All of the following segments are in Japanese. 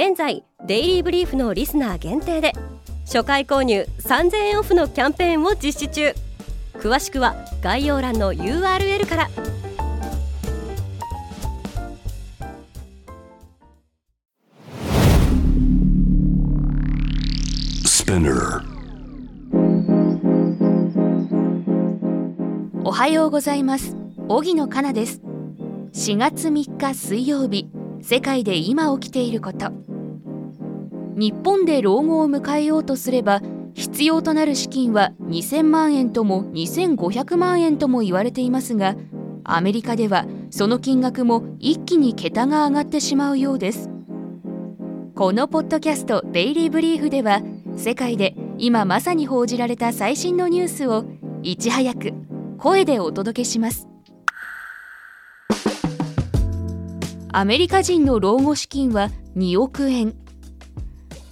現在デイリーブリーフのリスナー限定で初回購入3000円オフのキャンペーンを実施中。詳しくは概要欄の URL から。おはようございます。荻野かなです。4月3日水曜日。世界で今起きていること日本で老後を迎えようとすれば必要となる資金は2000万円とも2500万円とも言われていますがアメリカではその金額も一気に桁が上がってしまうようです。このポッドキャスト「デイリー・ブリーフ」では世界で今まさに報じられた最新のニュースをいち早く声でお届けします。アメリカ人の老後資金は2億円。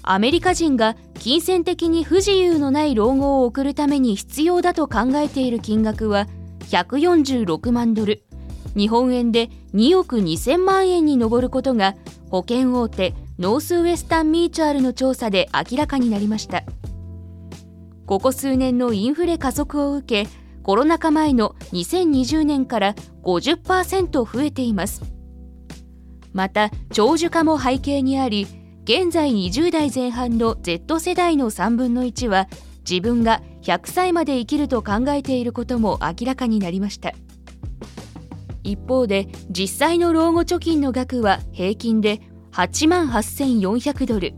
アメリカ人が金銭的に不自由のない老後を送るために必要だと考えている金額は146万ドル。日本円で2億2000万円に上ることが保険大手ノースウエスタン・ミューチュアルの調査で明らかになりました。ここ数年のインフレ加速を受けコロナ禍前の2020年から50%増えています。また長寿化も背景にあり現在20代前半の Z 世代の3分の1は自分が100歳まで生きると考えていることも明らかになりました。一方で実際の老後貯金の額は平均で8万8400ドル。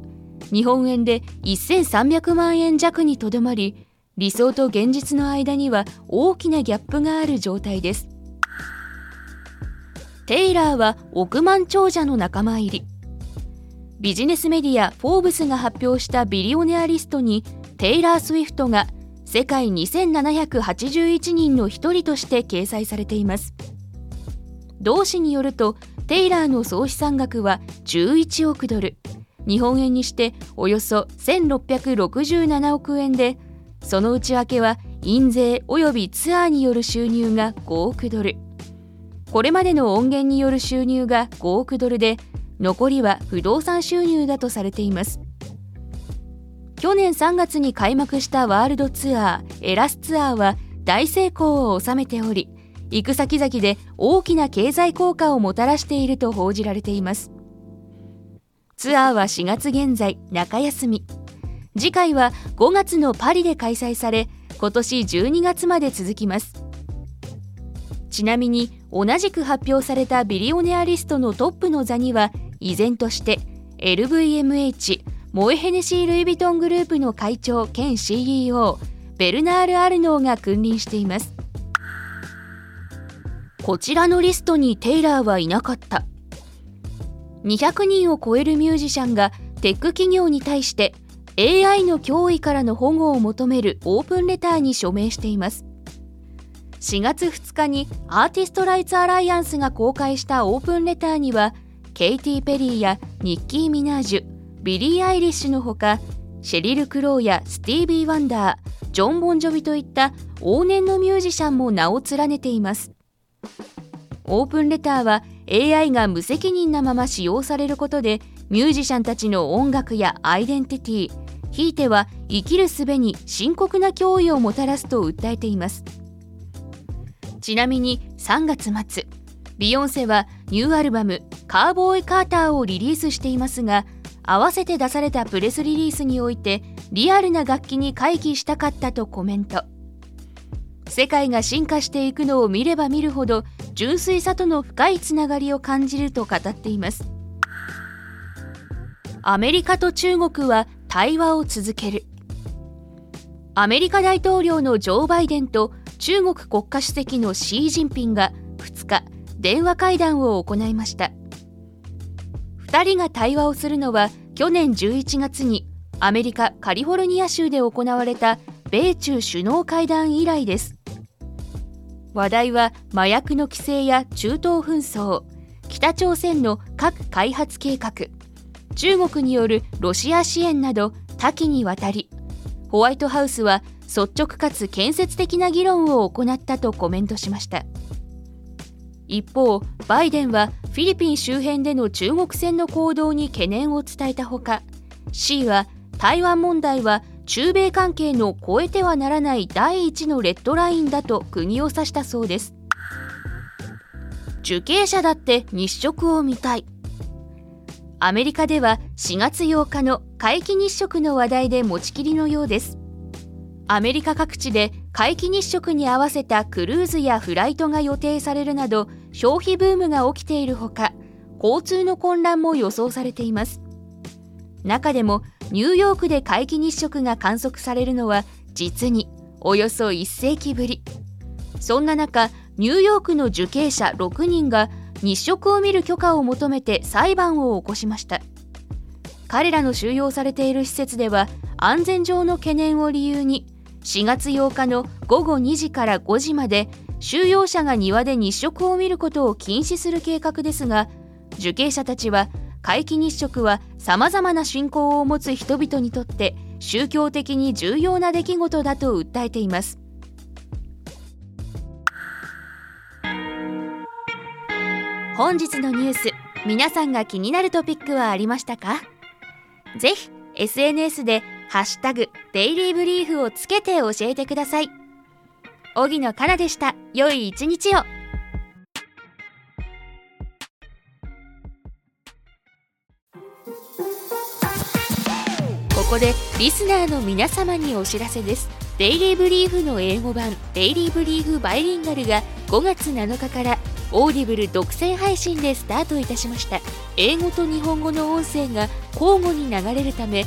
日本円で1300万円弱にとどまり理想と現実の間には大きなギャップがある状態です。テイラーは億万長者の仲間入り。ビジネスメディア「フォーブス」が発表したビリオネアリストにテイラー・スウィフトが世界2781人の一人として掲載されています。同誌によるとテイラーの総資産額は11億ドル。日本円にしておよそ1667億円でその内訳は印税及びツアーによる収入が5億ドル。これまでの音源による収入が5億ドルで残りは不動産収入だとされています。去年3月に開幕したワールドツアーエラスツアーは大成功を収めており行く先々で大きな経済効果をもたらしていると報じられています。ツアーは4月現在中休み。次回は5月のパリで開催され今年12月まで続きます。ちなみに同じく発表されたビリオネアリストのトップの座には依然として LVMH モエヘネシー・ルイ・ヴィトングループの会長兼 CEO ベルナール・アルノーが君臨しています。こちらのリストにテイラーはいなかった。200人を超えるミュージシャンがテック企業に対して AI の脅威からの保護を求めるオープンレターに署名しています。4月2日にアーティスト・ライツ・アライアンスが公開したオープンレターにはケイティ・ペリーやニッキー・ミナージュビリー・アイリッシュのほかシェリル・クローやスティービー・ワンダージョン・ボンジョビといった往年のミュージシャンも名を連ねています。オープンレターは AI が無責任なまま使用されることでミュージシャンたちの音楽やアイデンティティひいては生きる術に深刻な脅威をもたらすと訴えています。ちなみに3月末ビヨンセはニューアルバム「カウボーイ・カーター」をリリースしていますが合わせて出されたプレスリリースにおいてリアルな楽器に回帰したかったとコメント。世界が進化していくのを見れば見るほど純粋さとの深いつながりを感じると語っています。アメリカと中国は対話を続ける。アメリカ大統領のジョー・バイデンと中国国家主席のシー・ジンピンが2日電話会談を行いました。2人が対話をするのは去年11月にアメリカ・カリフォルニア州で行われた米中首脳会談以来です。話題は麻薬の規制や中東紛争北朝鮮の核開発計画中国によるロシア支援など多岐にわたりホワイトハウスは率直かつ建設的な議論を行ったとコメントしました。一方バイデンはフィリピン周辺での中国船の行動に懸念を伝えたほか C は台湾問題は中米関係の越えてはならない第一のレッドラインだと釘を刺したそうです。受刑者だって日食を見たい。アメリカでは4月8日の皆既日食の話題で持ちきりのようです。アメリカ各地で皆既日食に合わせたクルーズやフライトが予定されるなど消費ブームが起きているほか交通の混乱も予想されています。中でもニューヨークで皆既日食が観測されるのは実におよそ1世紀ぶり。そんな中ニューヨークの受刑者6人が日食を見る許可を求めて裁判を起こしました。彼らの収容されている施設では安全上の懸念を理由に4月8日の午後2時から5時まで収容者が庭で日食を見ることを禁止する計画ですが受刑者たちは皆既日食はさまざまな信仰を持つ人々にとって宗教的に重要な出来事だと訴えています。本日のニュース皆さんが気になるトピックはありましたか？ぜひ SNS でハッシュタグデイリーブリーフをつけて教えてください。荻野かなでした。良い一日を。ここでリスナーの皆様にお知らせです。デイリーブリーフの英語版デイリーブリーフバイリンガルが5月7日からオーディブル独占配信でスタートいたしました。英語と日本語の音声が交互に流れるため